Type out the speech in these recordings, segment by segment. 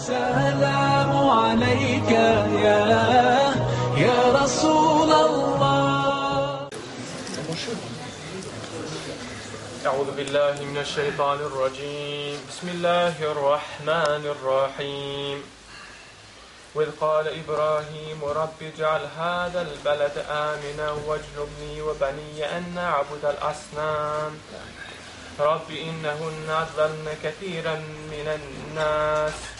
السلام عليك يا يا رسول الله. أعوذ بالله من الشيطان الرجيم. بسم الله الرحمن الرحيم. وإذ قال إبراهيم رب اجعل هذا البلد آمنا واجنبني وبني أن نعبد الأصنام. رب إنهن أضللن كثيرا من الناس.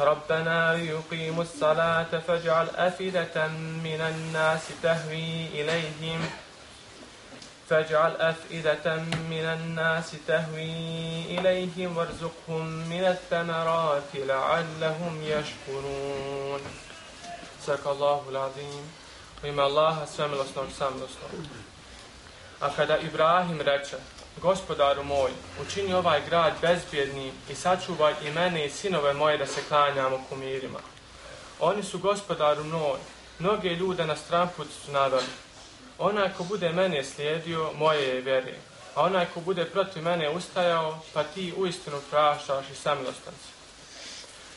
ربنا ليقيموا الصلاة فاجعل أفئدة من الناس تهوي إليهم. فاجعل أفئدة من الناس تهوي إليهم وارزقهم من الثمرات لعلهم يشكرون. سك الله العظيم وإما الله سملosnog samilosnog. A kada Ibrahim reče, gospodaru moj, učini ovaj grad bezbjedni i sačuvaj i mene i sinove moje da se klanjamo kumirima. Oni su gospodaru moj, mnoge ljude na stranput su naveli, Onaj ko bude mene slijedio, moje je vjeri. A onaj ko bude protiv mene ustajao, pa ti uistinu prašaš i samilostan si.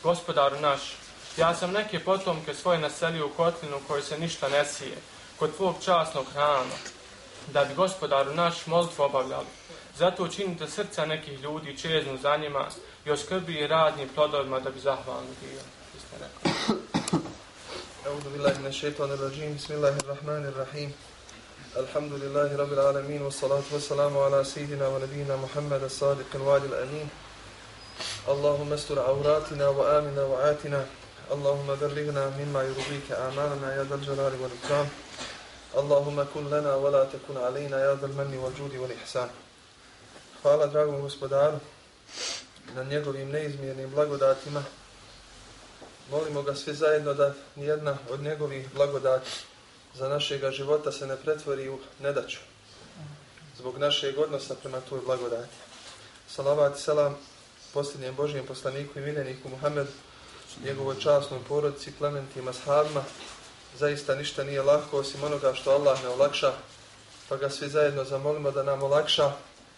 Gospodaru naš, ja sam neke potomke svoje naselio u kotlinu koju se ništa ne sije, kod tvog časnog hrana, da bi gospodaru naš molitvu obavljali. Zato učinite srca nekih ljudi čeznu za njima i oskrbi radnim plodovima da bi zahvalni bio. أعوذ بالله من الشيطان الرجيم بسم الله الرحمن الرحيم الحمد لله رب العالمين والصلاة والسلام على سيدنا ونبينا محمد الصادق الوعد الأمين اللهم استر عوراتنا وآمنا وعاتنا اللهم بلغنا مما يرضيك آمالنا يا ذا الجلال والإكرام اللهم كن لنا ولا تكن علينا يا ذا المن والجود والإحسان Hvala dragom gospodaru na njegovim neizmjernim blagodatima. Molimo ga svi zajedno da nijedna od njegovih blagodati za našega života se ne pretvori u nedaću. Zbog našeg odnosa prema toj blagodati. Salavat i salam posljednjem Božijem poslaniku i miljeniku Muhammed, njegovoj časnoj porodici, plementima, shabima. Zaista ništa nije lahko osim onoga što Allah ne olakša, pa ga svi zajedno zamolimo da nam olakša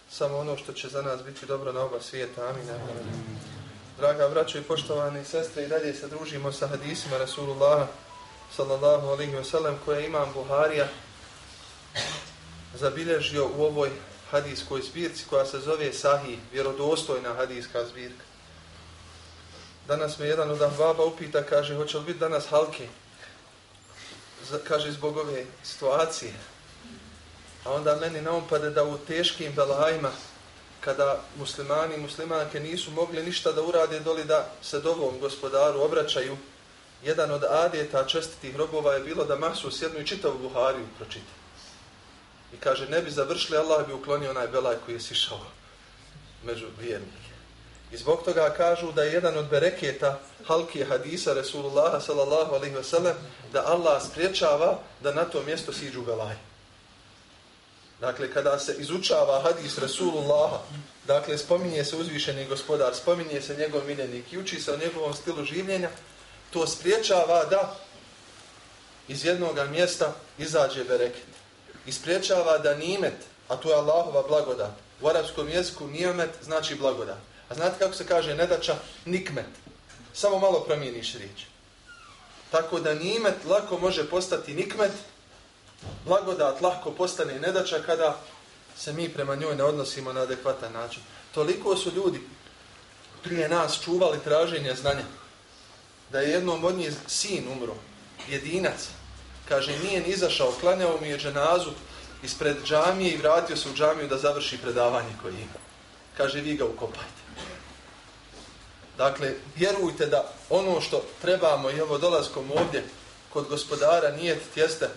samo ono što će za nas biti dobro na oba svijeta. Amin. Draga braćo i poštovani sestre, i dalje se družimo sa hadisima Rasulullaha sallallahu alaihi wasallam koje imam Buharija zabilježio u ovoj hadijskoj zbirci koja se zove Sahih, vjerodostojna hadijska zbirka. Danas me jedan od ahbaba upita, kaže, hoće li biti danas halke? Kaže, zbog ove situacije. A onda meni naumpade da u teškim belajima, kada muslimani i muslimanke nisu mogli ništa da urade doli da se dovom gospodaru obraćaju, jedan od adeta čestitih robova je bilo da masu sjednu i čitavu Buhariju pročita. I kaže, ne bi završili, Allah bi uklonio onaj belaj koji je sišao među vjernike. I zbog toga kažu da je jedan od bereketa halki hadisa Resulullaha sallallahu alaihi sellem da Allah spriječava da na to mjesto siđu belaj. Dakle, kada se izučava hadis Rasulullaha, dakle, spominje se uzvišeni gospodar, spominje se njegov miljenik i uči se o njegovom stilu življenja, to spriječava da iz jednog mjesta izađe bereket. I spriječava da nimet, a to je Allahova blagodat, u arabskom jeziku nimet znači blagodat. A znate kako se kaže nedača? Nikmet. Samo malo promijeniš riječ. Tako da nimet lako može postati nikmet, blagodat lako postane nedača kada se mi prema njoj ne odnosimo na adekvatan način. Toliko su ljudi prije nas čuvali traženje znanja da je jednom od njih sin umro, jedinac, kaže, nije ni izašao, klanjao mi je dženazu ispred džamije i vratio se u džamiju da završi predavanje koje ima. Kaže, vi ga ukopajte. Dakle, vjerujte da ono što trebamo i ovo dolazkom ovdje kod gospodara nije tjeste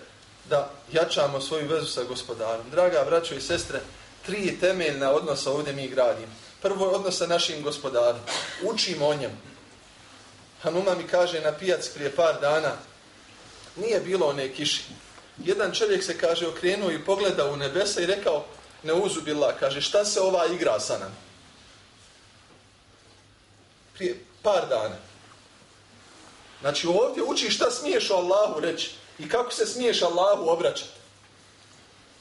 da jačamo svoju vezu sa gospodarom. Draga braćo i sestre, tri temeljna odnosa ovdje mi gradimo. Prvo je odnos sa našim gospodarom. Učimo o njemu. Hanuma mi kaže na pijac prije par dana, nije bilo one kiši. jedan čovjek se, kaže, okrenuo i pogleda u nebesa i rekao, ne uzubila, kaže, šta se ova igra sa nam? Prije par dana. Znači ovdje uči šta smiješ o Allahu reći i kako se smiješ Allahu obraćati.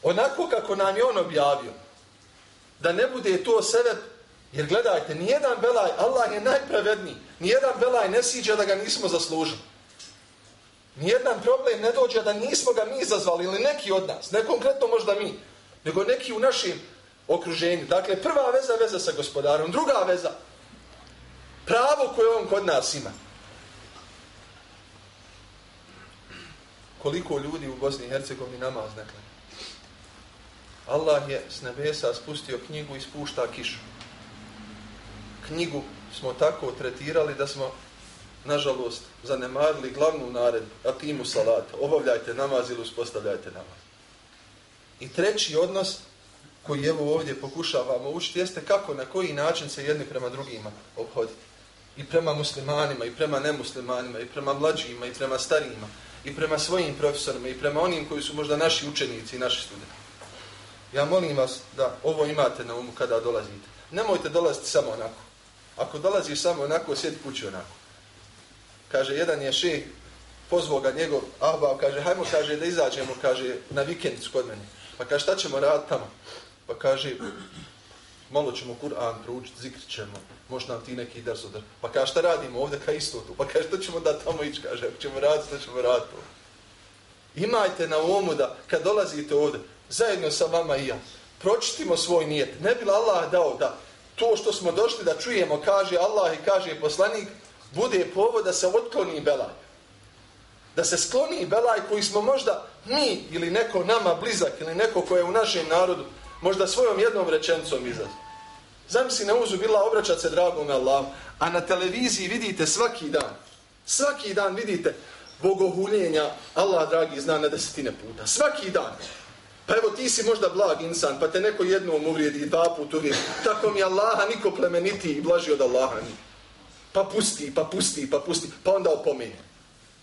Onako kako nam je on objavio. Da ne bude to sebe, jer gledajte, nijedan belaj, Allah je najpravedniji, nijedan belaj ne siđe da ga nismo zaslužili. Nijedan problem ne dođe da nismo ga mi izazvali ili neki od nas, ne konkretno možda mi, nego neki u našim okruženju. Dakle, prva veza veza sa gospodarom, druga veza, pravo koje on kod nas ima. Koliko ljudi u Bosni i Hercegovini namaz ne klanja. Allah je s nebesa spustio knjigu i spušta kišu. Knjigu smo tako tretirali da smo nažalost, zanemarili glavnu naredbu, a timu salata, obavljajte namaz ili uspostavljajte namaz. I treći odnos koji evo ovdje pokušavamo učiti jeste kako, na koji način se jedni prema drugima obhoditi. I prema muslimanima, i prema nemuslimanima, i prema mlađima, i prema starijima, i prema svojim profesorima, i prema onim koji su možda naši učenici i naši studenti. Ja molim vas da ovo imate na umu kada dolazite. Nemojte dolaziti samo onako. Ako dolaziš samo onako, sjedi kući onako kaže, jedan je šeh, pozvao ga njegov ahbav, kaže, hajmo, kaže, da izađemo, kaže, na vikend kod mene. Pa kaže, šta ćemo raditi tamo? Pa kaže, malo ćemo Kur'an proučiti, zikrit ćemo, možda nam ti neki dars odr. Pa kaže, šta radimo ovdje, ka isto tu? Pa kaže, što ćemo da tamo ići, kaže, ako ćemo raditi, što ćemo raditi Imajte na umu da, kad dolazite ovdje, zajedno sa vama i ja, pročitimo svoj nijet. Ne bi Allah dao da to što smo došli da čujemo, kaže Allah i kaže poslanik, bude povod da se otkloni belaj. Da se skloni belaj koji smo možda mi ili neko nama blizak ili neko ko je u našem narodu možda svojom jednom rečencom izraz. Zamisli na uzu bila obraćat se dragom Allah, a na televiziji vidite svaki dan, svaki dan vidite bogohuljenja Allah dragi zna na desetine puta. Svaki dan. Pa evo ti si možda blag insan, pa te neko jednom uvrijedi i dva put uvrijedi. Tako mi Allaha niko plemeniti i blaži od Allaha nije pa pusti, pa pusti, pa pusti, pa onda opomeni.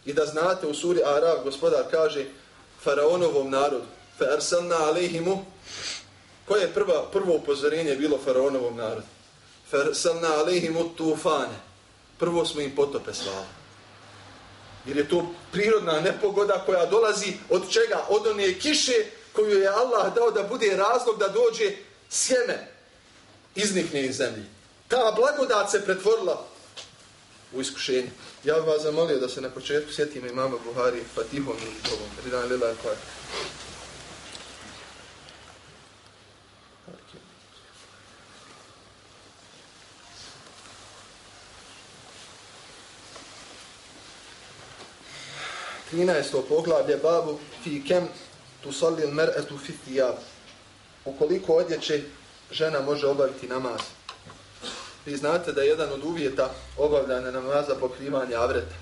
I da znate u suri Araf gospodar kaže faraonovom narodu, fa arsalna alejhimu, Koje je prva, prvo upozorenje bilo faraonovom narodu? Fer salna alehim ut tufane. Prvo smo im potope slali. Jer je to prirodna nepogoda koja dolazi od čega? Od one kiše koju je Allah dao da bude razlog da dođe sjeme iznikne iz zemlji. Ta blagodat se pretvorila u iskušenje. Ja bih vas zamolio da se na početku sjetimo imama Buhari Fatihom i Bogom. Ridan lila kvar. 13. poglavlje babu fi kem tu solil mer'atu fi thiyab. Ukoliko odjeće žena može obaviti namaz. Vi znate da je jedan od uvjeta obavljanja namaza pokrivanje avreta.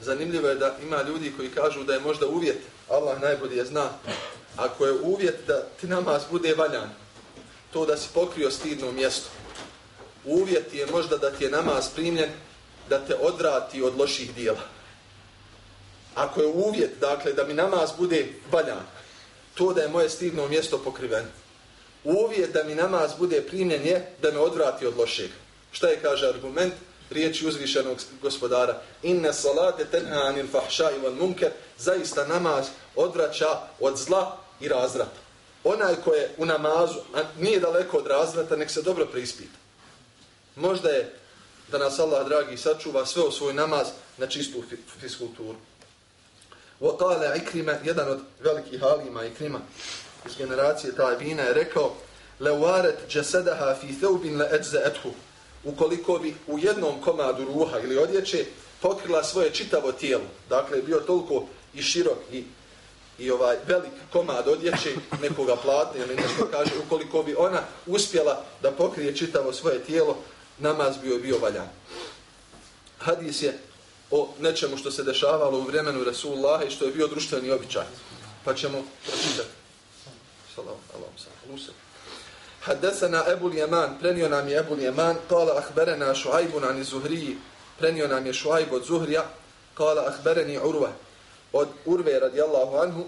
Zanimljivo je da ima ljudi koji kažu da je možda uvjet, Allah najbolje zna, ako je uvjet da ti namaz bude valjan, to da si pokrio stidno mjesto. Uvjet je možda da ti je namaz primljen, da te odrati od loših dijela. Ako je uvjet, dakle, da mi namaz bude valjan, to da je moje stidno mjesto pokriveno uvjet da mi namaz bude primljen je da me odvrati od lošeg. Šta je kaže argument? Riječi uzvišenog gospodara. Inne salate tenha anil fahša i van munker. Zaista namaz odvraća od zla i razrata. Onaj ko je u namazu, a nije daleko od razrata, nek se dobro preispita. Možda je da nas Allah dragi sačuva sve o svoj namaz na čistu fiskulturu. Vokale Ikrime, jedan od velikih halima Ikrima, iz generacije Tajbina je rekao leuaret džesedaha fi theubin le edze ethu ukoliko bi u jednom komadu ruha ili odjeće pokrila svoje čitavo tijelo, dakle bio toliko i širok i, i ovaj velik komad odjeće nekoga platne ili nešto kaže, ukoliko bi ona uspjela da pokrije čitavo svoje tijelo, namaz bio bio valjan. Hadis je o nečemu što se dešavalo u vremenu Rasulullah i što je bio društveni običaj. Pa ćemo pročitati. Salam, alam, salam, lusim. Hadesana Ebul Jeman, prenio nam je Ebul Jeman, kala ahberena šuajbunan iz Zuhriji, prenio nam je šuajb od Zuhrija, kala ahbereni Urve, od Urve radijallahu anhu,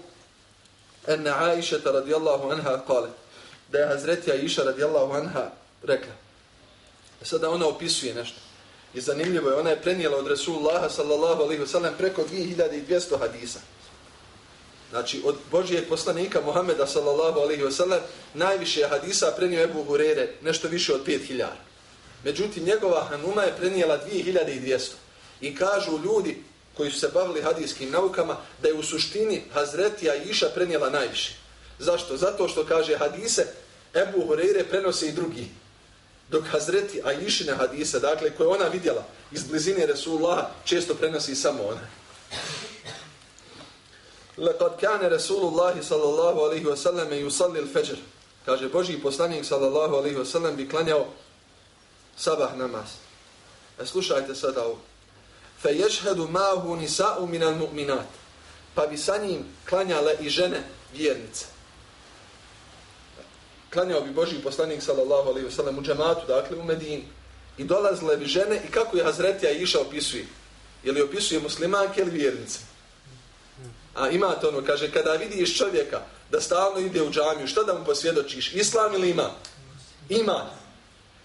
ena Aisheta radijallahu anha kale, da je Hazretija Iša radijallahu anha rekla. E sada ona opisuje nešto. I zanimljivo je, ona je prenijela od Resulullaha sallallahu alaihi wasallam preko 2200 hadisa. Znači, od Božijeg poslanika Muhameda sallallahu alaihi wasallam najviše hadisa prenio Ebu Hurere, nešto više od 5000. Međutim, njegova Hanuma je prenijela 2200. I kažu ljudi koji su se bavili hadijskim naukama da je u suštini Hazretija Iša prenijela najviše. Zašto? Zato što kaže hadise Ebu Hurere prenose i drugi. Dok Hazreti Aishine hadise, dakle, koje ona vidjela iz blizine Resulullah, često prenosi samo ona. Lekad kane Resulullah sallallahu alaihi wa sallam yusalli al-fajr. Kaže, Boži poslanik sallallahu alaihi wa sallam bi klanjao sabah namaz. E slušajte sada ovo. Fe ješhedu mahu nisa'u minal mu'minat. Pa bi sa njim klanjale i žene vjernice. Klanjao bi Boži poslanik sallallahu alaihi ve sallam u džematu, dakle u Medini. I dolazile bi žene i kako je Hazretija iša opisuje. Je li opisuje muslimanke ili vjernice? A imate ono, kaže, kada vidiš čovjeka da stalno ide u džamiju, šta da mu posvjedočiš? Islam ili ima? Ima.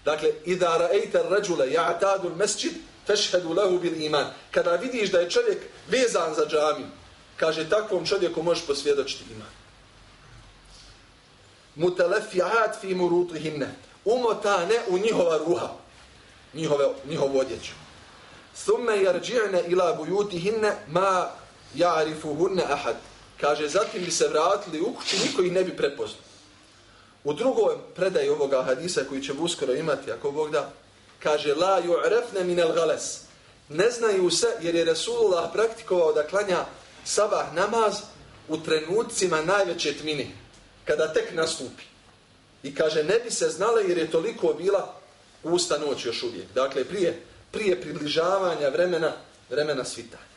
Dakle, idha ra'ejta rađule ja'tadul mesčid, fešhedu lehu bil iman. Kada vidiš da je čovjek vezan za džamiju, kaže, takvom čovjeku možeš posvjedočiti iman mutalafiat fi murutuhinne. Umotane u njihova ruha. Njihove, njihovu odjeću. Thumme jarđi'ne ila bujutihinne ma ja'rifuhunne ahad. Kaže, zatim bi se vratili u kuću, niko ih ne bi prepoznao. U drugoj predaji ovoga hadisa koji će uskoro imati, ako Bog da, kaže, la ju'refne minel gales. Ne znaju se, jer je Resulullah praktikovao da klanja sabah namaz u trenucima najveće tmine, kada tek nastupi. I kaže, ne bi se znala jer je toliko bila usta noć još uvijek. Dakle, prije, prije približavanja vremena, vremena svitanja.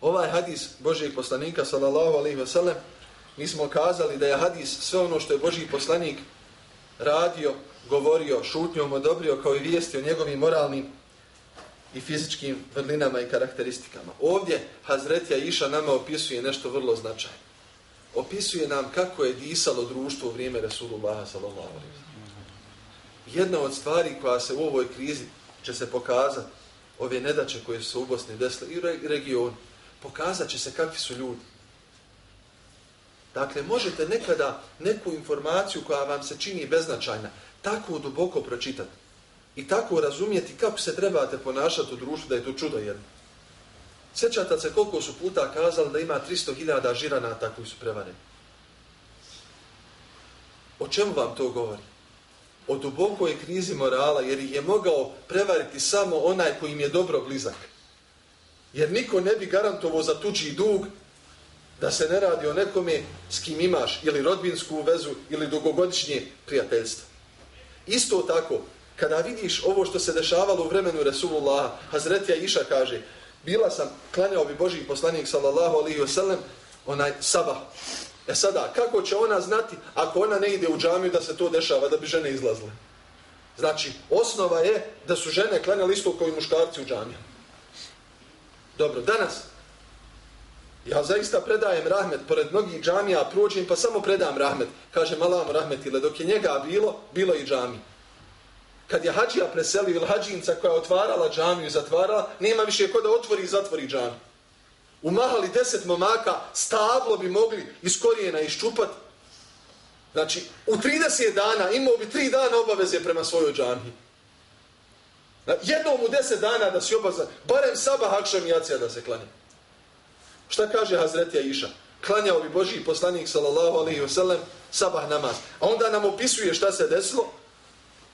Ovaj hadis Božijeg poslanika, sallallahu alaihi wasallam, mi smo kazali da je hadis sve ono što je Božiji poslanik radio, govorio, šutnjom odobrio kao i vijesti o njegovim moralnim i fizičkim vrlinama i karakteristikama. Ovdje Hazretja Iša nama opisuje nešto vrlo značajno. Opisuje nam kako je disalo društvo u vrijeme Resulullah sallallahu alaihi wa. Jedna od stvari koja se u ovoj krizi će se pokazati, ove nedače koje su u Bosni desile i regionu, pokazat će se kakvi su ljudi. Dakle, možete nekada neku informaciju koja vam se čini beznačajna, tako duboko pročitati i tako razumijeti kako se trebate ponašati u društvu da je to čudo jedno. Sjećate se koliko su puta kazali da ima 300.000 žiranata koji su prevareni. O čemu vam to govori? O dubokoj krizi morala, jer ih je mogao prevariti samo onaj koji im je dobro blizak. Jer niko ne bi garantovo za tuđi dug da se ne radi o nekome s kim imaš ili rodbinsku vezu ili dugogodišnje prijateljstvo. Isto tako, kada vidiš ovo što se dešavalo u vremenu Resulullah, Hazretija Iša kaže, bila sam, klanjao bi Boži poslanik sallallahu alaihi wasallam, onaj sabah. E sada, kako će ona znati ako ona ne ide u džamiju da se to dešava, da bi žene izlazle? Znači, osnova je da su žene klanjali isto kao i muškarci u džamiju. Dobro, danas, ja zaista predajem rahmet, pored mnogih džamija prođem, pa samo predam rahmet. Kaže, malam rahmet, ili dok je njega bilo, bilo i džamija. Kad je hađija preselio, ili hađinca koja je otvarala džamiju i zatvarala, nema više ko da otvori i zatvori džamiju. Umahali deset momaka, stablo bi mogli iz korijena iščupat. Znači, u 30 dana imao bi tri dana obaveze prema svojoj džamiji. Jednom u deset dana da si obazan, barem sabah, akšam i jacija da se klanja. Šta kaže Hazretija Iša? Klanjao bi Božji poslanik sallallahu alaihi wasallam sabah namaz. A onda nam opisuje šta se desilo.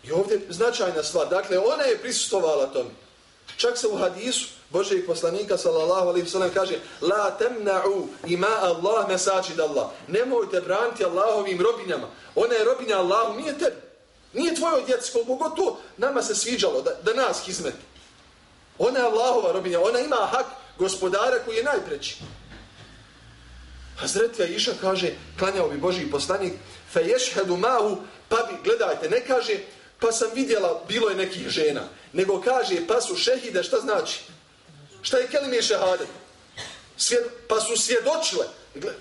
I ovdje značajna stvar. Dakle, ona je prisustovala tome. Čak se u hadisu Božeg poslanika sallallahu alaihi sallam kaže La temna'u ima Allah mesačid Allah. Nemojte braniti Allahovim robinjama. Ona je robinja Allahu, nije tebi. Nije tvojoj djeci, koliko god to nama se sviđalo, da, da nas hizmeti. Ona je Allahova robinja, ona ima hak gospodara koji je najpreći. Hazretija Iša kaže, klanjao bi Božji poslanik, fe ješhedu mahu, pa bi, gledajte, ne kaže, pa sam vidjela, bilo je nekih žena, nego kaže, pa su šehide, šta znači? Šta je kelime šehadet? Svjed, pa su svjedočile.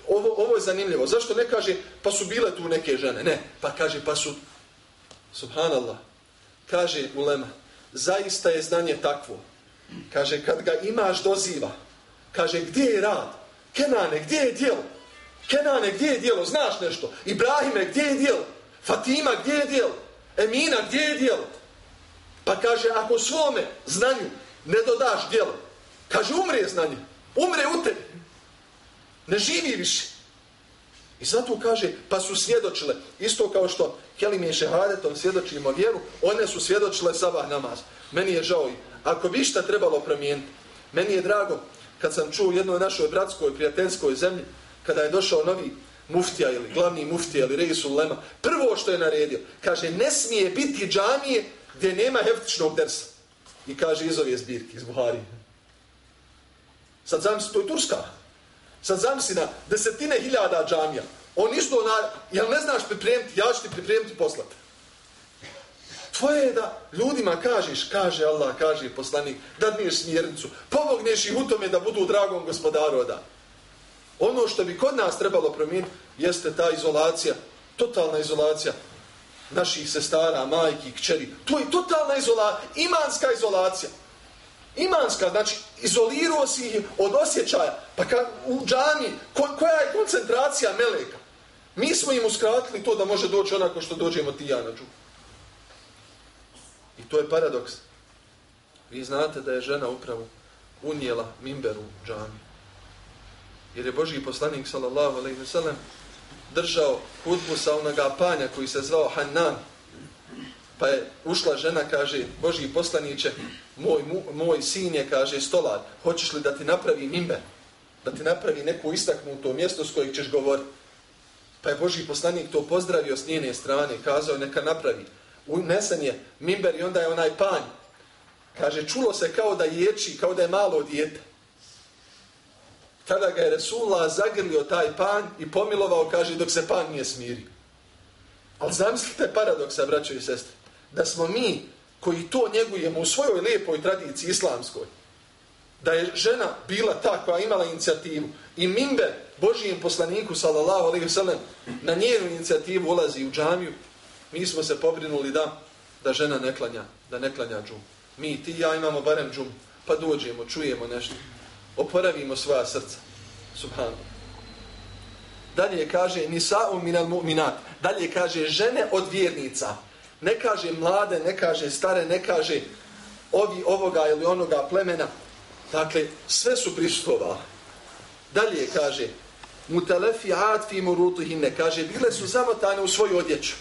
Ovo, ovo je zanimljivo. Zašto ne kaže pa su bile tu neke žene? Ne. Pa kaže pa su... Subhanallah. Kaže Ulema. Zaista je znanje takvo. Kaže kad ga imaš doziva. Kaže gdje je rad? Kenane, gdje je dijelo? Kenane, gdje je dijelo? Znaš nešto? Ibrahime, gdje je dijelo? Fatima, gdje je dijelo? Emina, gdje je dijelo? Pa kaže, ako svome znanju ne dodaš dijelo, kaže, umre znanje. Umre u tebi. Ne živi više. I zato kaže, pa su svjedočile, isto kao što Kelim i šehadetom svjedočimo vjeru, one su svjedočile sabah namaz. Meni je žao i ako bi šta trebalo promijeniti, meni je drago kad sam čuo u jednoj našoj bratskoj, prijateljskoj zemlji, kada je došao novi muftija ili glavni muftija ili Reisul Lema, prvo što je naredio, kaže, ne smije biti džamije gdje nema heftičnog dersa. I kaže iz ove zbirke, iz Buhari. Sad zamisli, to je Turska. Sad zamisli na desetine hiljada džamija. On isto, na, jel ne znaš pripremiti, ja ću ti pripremiti poslati. Tvoje je da ljudima kažeš, kaže Allah, kaže poslanik, da dniješ smjernicu, pomogneš ih u tome da budu dragom gospodaru da. Ono što bi kod nas trebalo promijeniti, jeste ta izolacija, totalna izolacija naših sestara, majki, kćeri. To je totalna izolacija, imanska izolacija. Imanska, znači, izolirao si ih od osjećaja. Pa kad u džami, ko, koja je koncentracija meleka? Mi smo im uskratili to da može doći onako što dođemo ti ja na džu. I to je paradoks. Vi znate da je žena upravo unijela mimberu džami. Jer je Boži poslanik, sallallahu alaihi ve sellem držao hudbu sa onoga panja koji se zvao Hanan. Pa je ušla žena, kaže, Boži poslaniće, moj, moj sin je, kaže, stolar, hoćeš li da ti napravi mimber? Da ti napravi neku istaknuto mjesto s kojeg ćeš govoriti? Pa je Boži poslanik to pozdravio s njene strane, kazao neka napravi. Unesen je mimber i onda je onaj panj. Kaže, čulo se kao da ječi, kao da je malo dijete. Tada ga je Resulullah zagrlio taj panj i pomilovao, kaže, dok se panj nije smirio. Ali zamislite paradoksa, braćo i sestre, da smo mi koji to njegujemo u svojoj lijepoj tradiciji islamskoj, da je žena bila ta koja imala inicijativu i mimber Božijem poslaniku sallallahu alejhi ve sellem na njenu inicijativu ulazi u džamiju mi smo se pobrinuli da da žena ne klanja da ne klanja džum mi ti ja imamo barem džum pa dođemo čujemo nešto oporavimo svoja srca subhanallah dalje kaže nisa'u minal mu'minat dalje kaže žene od vjernica ne kaže mlade ne kaže stare ne kaže ovi ovoga ili onoga plemena Dakle, sve su prisutovali. Dalje kaže, mutalafiat fi murutihinne. kaže, bile su zamotane u svoju odjeću.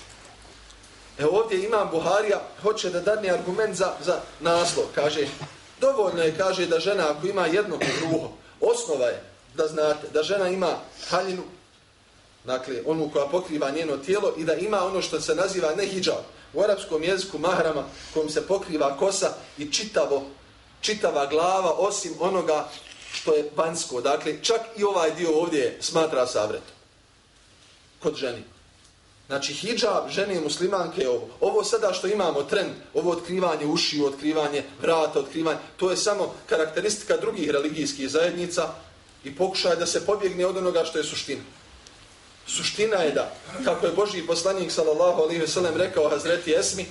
Evo ovdje imam Buharija, hoće da dadne argument za, za naslov. Kaže, dovoljno je, kaže, da žena ako ima jedno ruho, osnova je da znate da žena ima haljinu, dakle, onu koja pokriva njeno tijelo i da ima ono što se naziva ne. U arapskom jeziku mahrama kojom se pokriva kosa i čitavo čitava glava osim onoga što je vanjsko. Dakle, čak i ovaj dio ovdje smatra savretom. Kod ženi. Znači, hijab žene muslimanke je ovo. Ovo sada što imamo trend, ovo otkrivanje ušiju, otkrivanje vrata, otkrivanje, to je samo karakteristika drugih religijskih zajednica i pokušaj da se pobjegne od onoga što je suština. Suština je da, kako je Boži poslanik sallallahu alaihi ve sellem rekao Hazreti Esmi,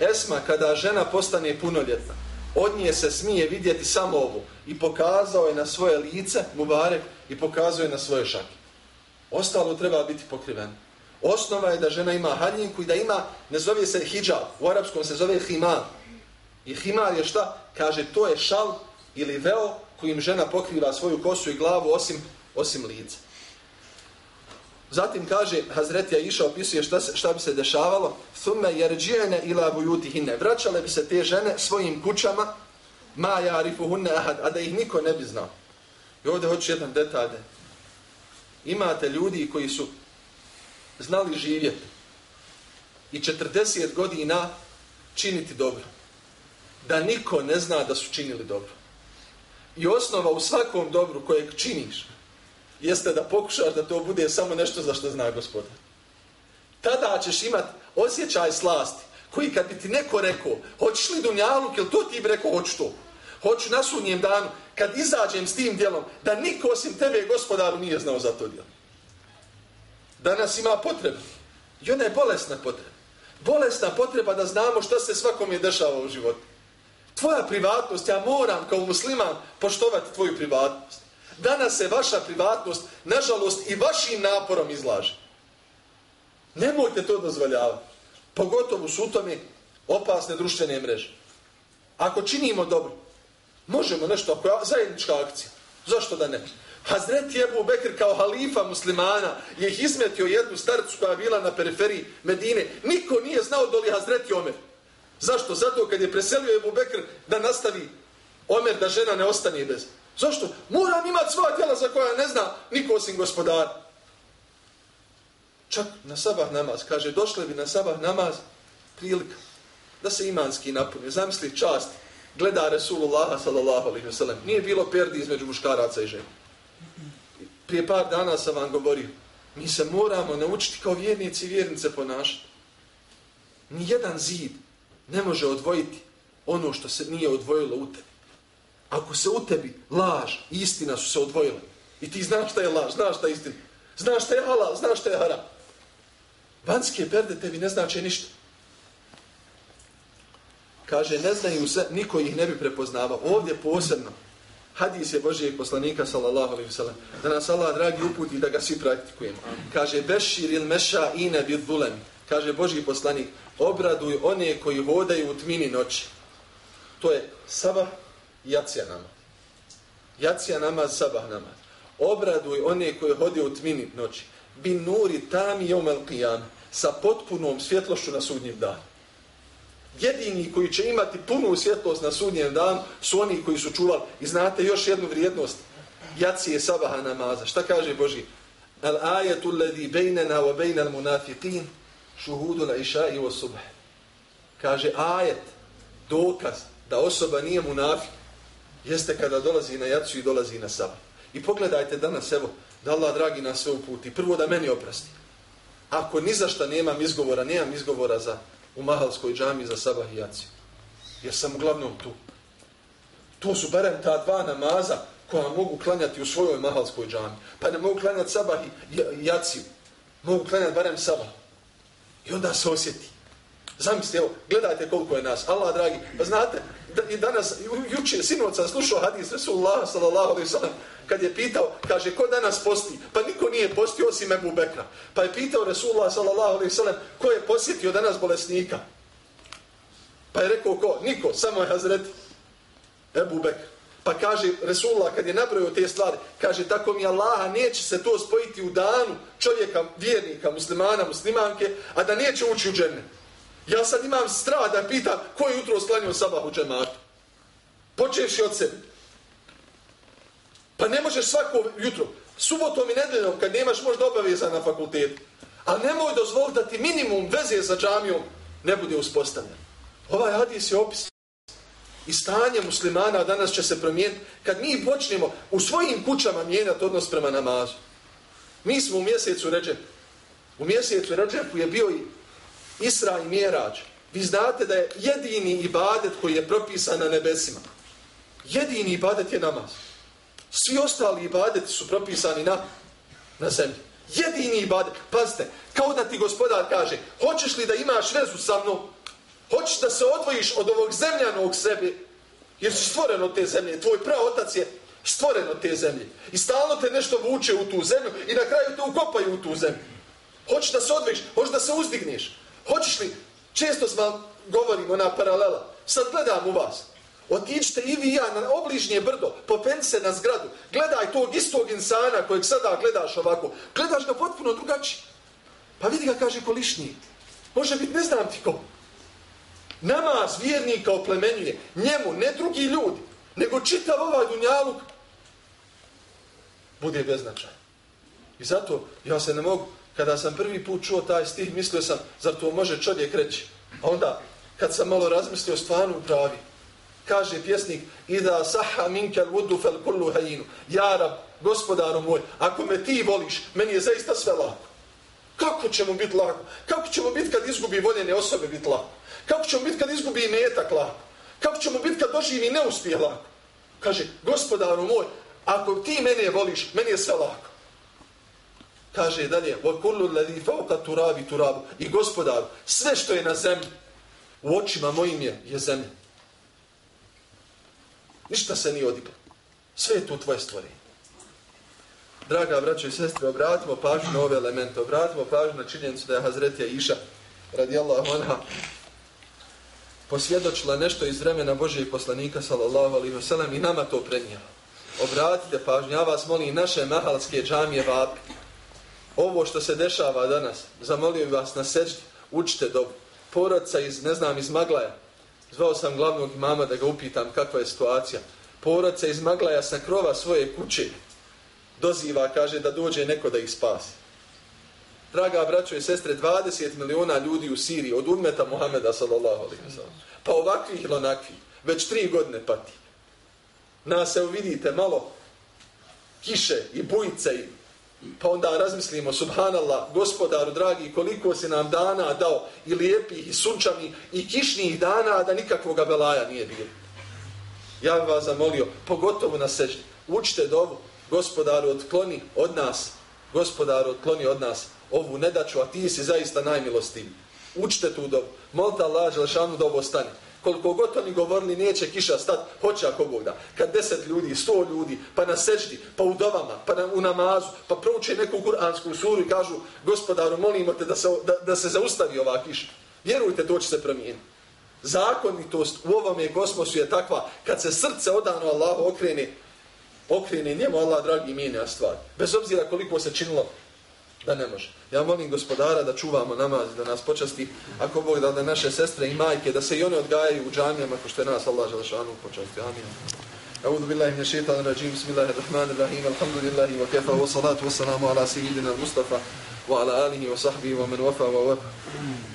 Esma kada žena postane punoljetna, od nje se smije vidjeti samo ovo. I pokazao je na svoje lice, Mubarek, i pokazao je na svoje šake. Ostalo treba biti pokriveno. Osnova je da žena ima haljinku i da ima, ne zove se hijab, u arapskom se zove himar. I himar je šta? Kaže, to je šal ili veo kojim žena pokriva svoju kosu i glavu osim, osim lice. Zatim kaže, Hazretija iša opisuje šta, se, šta bi se dešavalo, thumme jerđijene ila bujuti hinne. Vraćale bi se te žene svojim kućama, ma ja rifuhunne ahad, a da ih niko ne bi znao. I ovdje hoću jedan detalj. Imate ljudi koji su znali živjeti i 40 godina činiti dobro. Da niko ne zna da su činili dobro. I osnova u svakom dobru kojeg činiš, jeste da pokušaš da to bude samo nešto za što zna gospodar. Tada ćeš imat osjećaj slasti, koji kad bi ti neko rekao, hoćeš li dunjaluk, ili to ti bi rekao, hoću to. Hoću na sudnjem danu, kad izađem s tim djelom, da niko osim tebe, gospodaru, nije znao za to djelo. Danas ima potrebu. I ona je bolesna potreba. Bolesna potreba da znamo što se svakom je dešava u životu. Tvoja privatnost, ja moram kao musliman poštovati tvoju privatnost. Danas se vaša privatnost, nažalost, i vašim naporom izlaže. Nemojte to dozvoljavati. Pogotovo su u tome opasne društvene mreže. Ako činimo dobro, možemo nešto, ako je zajednička akcija, zašto da ne? Hazreti Ebu Bekr kao halifa muslimana je izmetio jednu starcu koja je bila na periferiji Medine. Niko nije znao doli Hazreti Omer. Zašto? Zato kad je preselio Ebu Bekr da nastavi Omer da žena ne ostane bez. Zašto? Moram imati svoja tijela za koja ne zna niko osim gospodara. Čak na sabah namaz, kaže, došle bi na sabah namaz prilika da se imanski napuni. Zamisli čast, gleda Resulullah sallallahu alaihi wasallam. Nije bilo perdi između muškaraca i žena. Prije par dana sam vam govorio, mi se moramo naučiti kao vjernici i vjernice ponašati. Nijedan zid ne može odvojiti ono što se nije odvojilo u tebi. Ako se u tebi laž i istina su se odvojile, i ti znaš šta je laž, znaš šta je istina, znaš šta je halal, znaš šta je haram, vanjske perde tebi ne znače ništa. Kaže, ne znaju se, niko ih ne bi prepoznavao. Ovdje posebno, hadis je Božijeg poslanika, sallallahu alaihi sallam, da nas Allah dragi uputi da ga svi praktikujemo. Kaže, bešir il meša ine vid bulem. Kaže Božji poslanik, obraduj one koji hodaju u tmini noći. To je sabah i jacija namaz. Jacija namaz, sabah namaz. Obraduj one koji hodaju u tmini noći. Bin nuri tami jomel qiyam. Sa potpunom svjetlošću na sudnjem danu jedini koji će imati punu svjetlost na sudnjem danu su oni koji su čuvali. I znate još jednu vrijednost jacije sabaha namaza. Šta kaže Boži? Al ajetu ledi bejnena wa bejnal al munafiqin šuhudu la iša i o subh. Kaže ajet, dokaz da osoba nije munafik, jeste kada dolazi na jacu i dolazi na sabah. I pogledajte danas, evo, da Allah dragi nas sve uputi. Prvo da meni oprosti. Ako ni za šta nemam izgovora, nemam izgovora za u Mahalskoj džami za sabah i jaciju. Jer sam uglavnom tu. To su barem ta dva namaza koja mogu klanjati u svojoj Mahalskoj džami. Pa ne mogu klanjati sabah i jaciju. Mogu klanjati barem sabah. I onda se osjeti. Zamislite, evo, gledajte koliko je nas. Allah, dragi, pa znate, da, i danas, juče, sinoca, slušao hadis Resulullah, sallallahu alaihi sallam, kad je pitao, kaže, ko danas posti? Pa niko nije postio osim Ebu Bekra. Pa je pitao Resulullah, sallallahu alaihi ko je posjetio danas bolesnika? Pa je rekao ko? Niko, samo je Hazret Ebu Bekra. Pa kaže Resulullah, kad je nabrojao te stvari, kaže, tako mi Allaha neće se to spojiti u danu čovjeka, vjernika, muslimana, muslimanke, a da neće ući u džene. Ja sad imam strah da pitam ko je jutro sklanio sabah u džematu. Počeš od sebe. Pa ne možeš svako jutro, subotom i nedeljom, kad nemaš možda obaveza na fakultetu. Ali nemoj dozvoliti da ti minimum veze sa džamijom ne bude uspostavljen. Ovaj hadis je opis. I stanje muslimana danas će se promijeniti kad mi počnemo u svojim kućama mijenjati odnos prema namazu. Mi smo u mjesecu Ređepu. U mjesecu Ređepu je bio i Isra i Mjerađ. Vi znate da je jedini ibadet koji je propisan na nebesima. Jedini ibadet je namaz. Svi ostali ibadeti su propisani na, na zemlji. Jedini ibadet. Pazite, kao da ti gospodar kaže, hoćeš li da imaš vezu sa mnom? Hoćeš da se odvojiš od ovog zemljanog sebe? Jer si stvoren od te zemlje. Tvoj praotac je stvoren od te zemlje. I stalno te nešto vuče u tu zemlju i na kraju te ukopaju u tu zemlju. Hoćeš da se odvojiš, hoćeš da se uzdigneš. Hoćeš li, često smo govorimo na paralela, sad gledam u vas, otičite i vi ja na obližnje brdo, popen se na zgradu, gledaj tog istog insana kojeg sada gledaš ovako, gledaš ga potpuno drugačije. Pa vidi ga, kaže, kolišniji. Može biti, ne znam ti ko. Namaz vjernika oplemenjuje njemu, ne drugi ljudi, nego čitav ovaj dunjaluk, bude beznačaj. I zato ja se ne mogu kada sam prvi put čuo taj stih, mislio sam, zar to može čovjek reći? A onda, kad sam malo razmislio, stvarno pravi Kaže pjesnik, Ida saha minkel vudu fel kullu hajinu. Jarab, gospodaru moj, ako me ti voliš, meni je zaista sve lako. Kako će mu biti lako? Kako će mu biti kad izgubi voljene osobe biti lako? Kako će mu biti kad izgubi metak lako? Kako će mu biti kad doživi neuspije lako? Kaže, gospodaru moj, ako ti mene voliš, meni je sve lako. Kaže dalje, وَكُلُّ الَّذِي فَوْقَ تُرَابِ تُرَابُ I gospodaru, sve što je na zemlji, u očima mojim je, je zemlja. Ništa se nije odiklo. Sve je tu tvoje stvorenje. Draga braćo i sestre, obratimo pažnju na ove elemente, obratimo pažnju na činjenicu da je Hazretija Iša, radijallahu anha, posvjedočila nešto iz vremena Božijeg poslanika, sallallahu alaihi wa sallam, i nama to prenijela. Obratite pažnju, ja vas molim, naše mahalske džamije vapi. Ovo što se dešava danas, zamolio vas na seđi, učite dobu. Porodca iz, ne znam, iz Maglaja, zvao sam glavnog imama da ga upitam kakva je situacija. Porodca iz Maglaja sa krova svoje kuće doziva, kaže da dođe neko da ih spasi. Draga braćo i sestre, 20 miliona ljudi u Siriji od umeta Muhameda sallallahu alaihi wa sallam. Pa ovakvih ili onakvih, već tri godine pati. Nas evo vidite malo kiše i bujice i pa onda razmislimo, subhanallah, gospodaru dragi, koliko si nam dana dao i lijepih i sunčanih i kišnih dana da nikakvog belaja nije bilo. Ja bih vas zamolio, pogotovo na sežnji, učite dovu, gospodaru otkloni od nas, gospodaru otkloni od nas ovu nedaču, a ti si zaista najmilostiviji. Učite tu dovu, molite Allah, želešanu da ovo stane koliko god oni govorili neće kiša stat, hoće ako Bog da. Kad deset ljudi, sto ljudi, pa na seždi, pa u dovama, pa na, u namazu, pa prouče neku kuransku suru i kažu gospodaru molimo te da se, da, da se zaustavi ova kiša. Vjerujte, to će se promijeniti. Zakonitost u ovome kosmosu je takva, kad se srce odano Allahu okrene, okrene njemu Allah dragi mijenja stvar. Bez obzira koliko se činilo da ne može. Ja molim gospodara da čuvamo namaz, da nas počasti, ako Bog da, da naše sestre i majke, da se i one odgajaju u džamijama, ko što je nas Allah želešanu počasti. Amin. أعوذ بالله من الشيطان الرجيم بسم الله الرحمن الرحيم الحمد لله وكفى والصلاة والسلام على سيدنا المصطفى وعلى آله وصحبه ومن وفى ووفى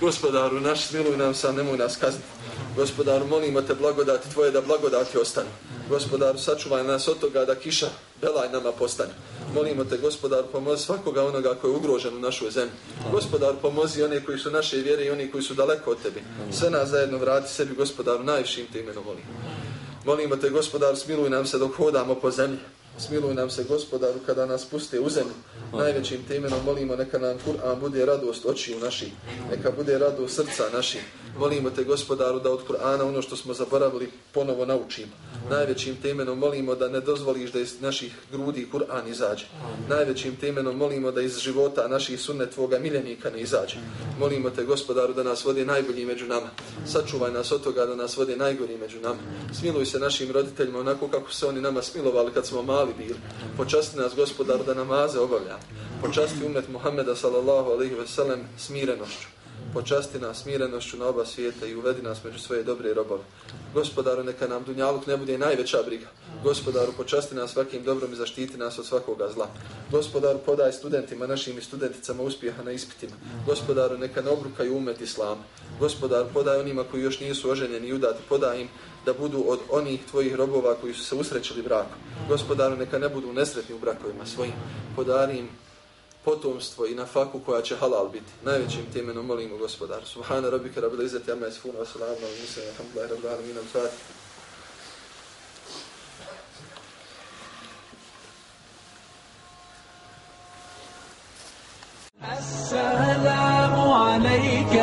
Gospodaru naš, smiluj nam sa, nemoj nas kazniti. Gospodaru, molimo te blagodati tvoje da blagodati ostane. Gospodaru, sačuvaj nas od toga da kiša belaj nama postane. Molimo te, gospodar, pomozi svakoga onoga koji je ugrožen u našoj zemlji. Gospodar, pomozi one koji su naše vjere i oni koji su daleko od tebi. Sve nas zajedno vrati sebi, gospodaru, najvišim te imenom molim. Molimo te, gospodar, smiluj nam se dok hodamo po zemlji. Smiluj nam se, gospodaru, kada nas puste u zemlju. Najvećim temenom molimo, neka nam Kur'an bude radost očiju naših. Neka bude radost srca naših. Molimo te, gospodaru, da od Kur'ana ono što smo zaboravili ponovo naučimo. Najvećim temenom molimo da ne dozvoliš da iz naših grudi Kur'an izađe. Najvećim temenom molimo da iz života naših sunne tvoga miljenika ne izađe. Molimo te, gospodaru, da nas vodi najbolji među nama. Sačuvaj nas od toga da nas vodi najgori među nama. Smiluj se našim roditeljima onako kako se oni nama smilovali kad smo mali bili. Počasti nas, gospodaru, da namaze obavlja. Počasti umet Muhammeda, sallallahu alaihi ve sellem, smirenošću počasti nas smirenošću na oba svijeta i uvedi nas među svoje dobre robove. Gospodaru, neka nam dunjaluk ne bude najveća briga. Gospodaru, počasti nas svakim dobrom i zaštiti nas od svakoga zla. Gospodaru, podaj studentima, našim i studenticama uspjeha na ispitima. Gospodaru, neka ne obrukaju umet islam. Gospodaru, podaj onima koji još nisu oženjeni i udati, podaj im da budu od onih tvojih robova koji su se usrećili brakom. Gospodaru, neka ne budu nesretni u brakovima svojim. Podari im potomstvo i na faku koja će halal biti. Najvećim temenom molimo gospodar. Subhana rabbika rabbil izzati amma yasifun wa salamun ala mursalin alhamdulillahi rabbil alamin al-fatih. السلام عليك